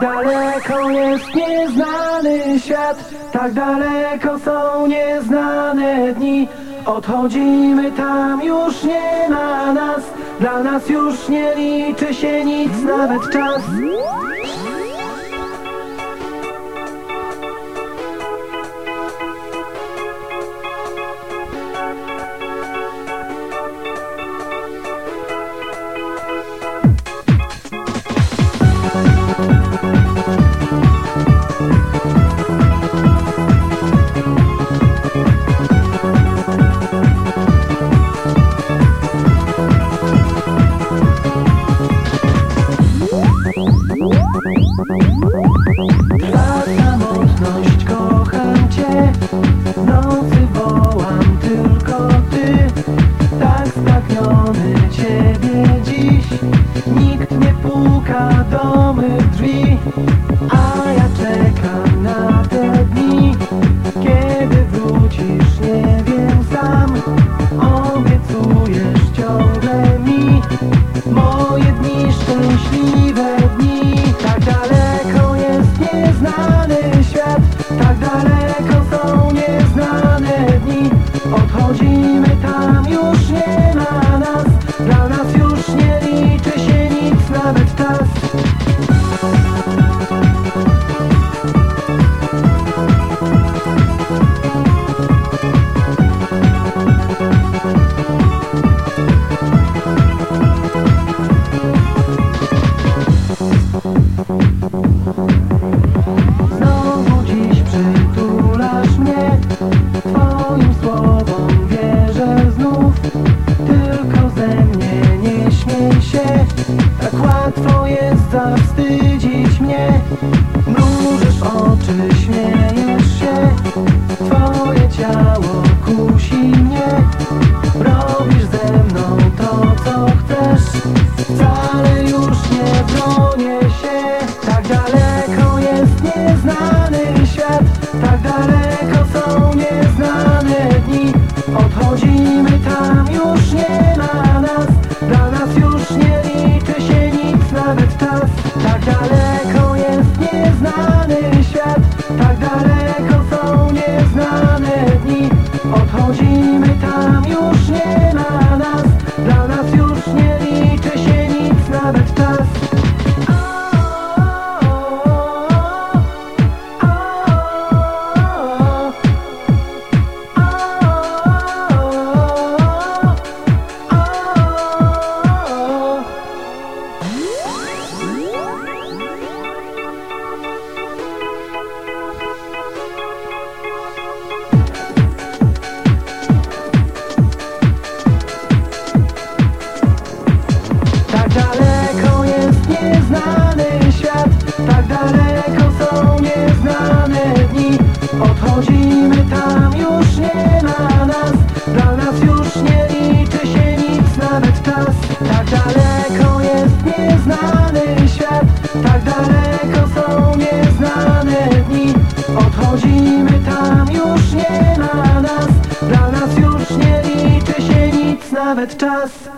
Tak daleko jest nieznany świat, tak daleko są nieznane dni. Odchodzimy tam, już nie ma nas, dla nas już nie liczy się nic, nawet czas. kocham cię, nocy wołam tylko ty. stuff zawstydzić mnie. nawet czas.